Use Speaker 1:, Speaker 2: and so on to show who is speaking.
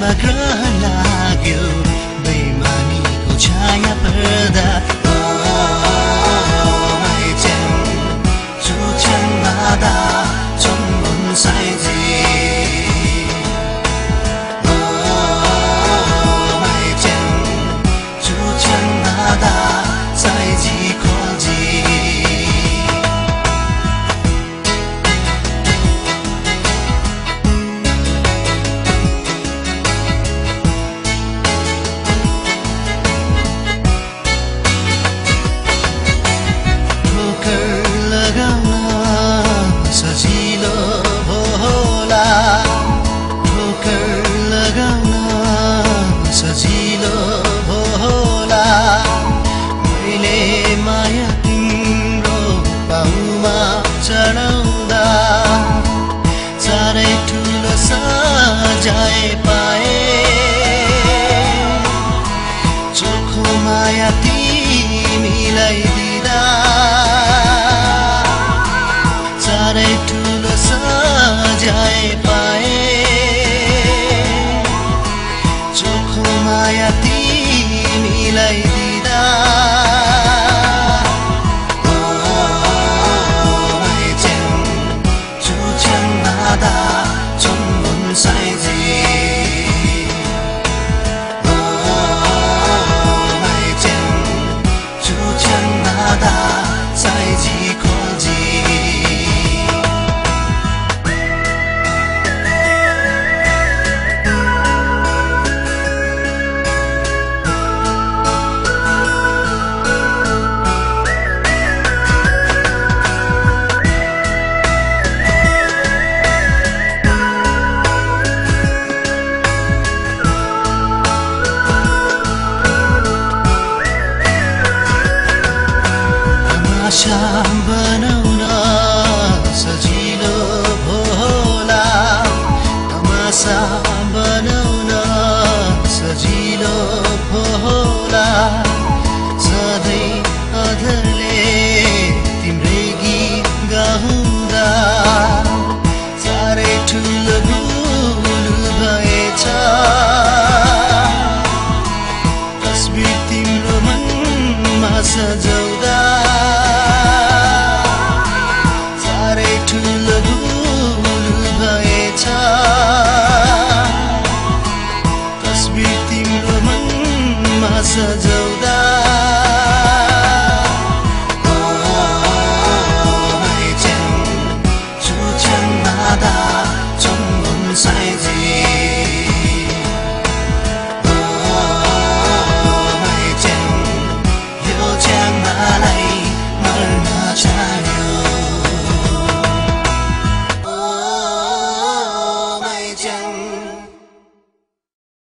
Speaker 1: ग्रह लाग्यो बेमानीको छाया पर्दा जाए पाए। चोखो माया तिमीलाई दिँदा। साह्रै ठुलो सजाए 啊。车走到